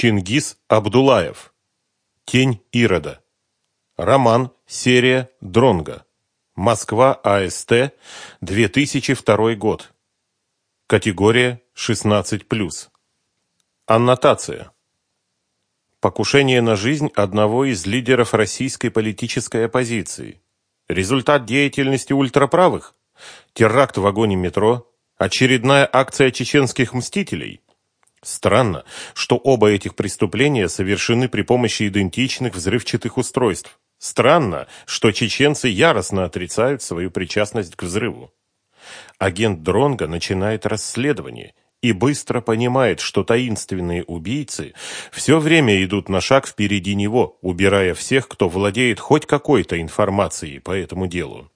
Чингис Абдулаев. Тень Ирода. Роман. Серия. Дронга. Москва. АСТ. 2002 год. Категория 16+. Аннотация. Покушение на жизнь одного из лидеров российской политической оппозиции. Результат деятельности ультраправых? Теракт в вагоне метро? Очередная акция чеченских мстителей? Странно, что оба этих преступления совершены при помощи идентичных взрывчатых устройств. Странно, что чеченцы яростно отрицают свою причастность к взрыву. Агент Дронга начинает расследование и быстро понимает, что таинственные убийцы все время идут на шаг впереди него, убирая всех, кто владеет хоть какой-то информацией по этому делу.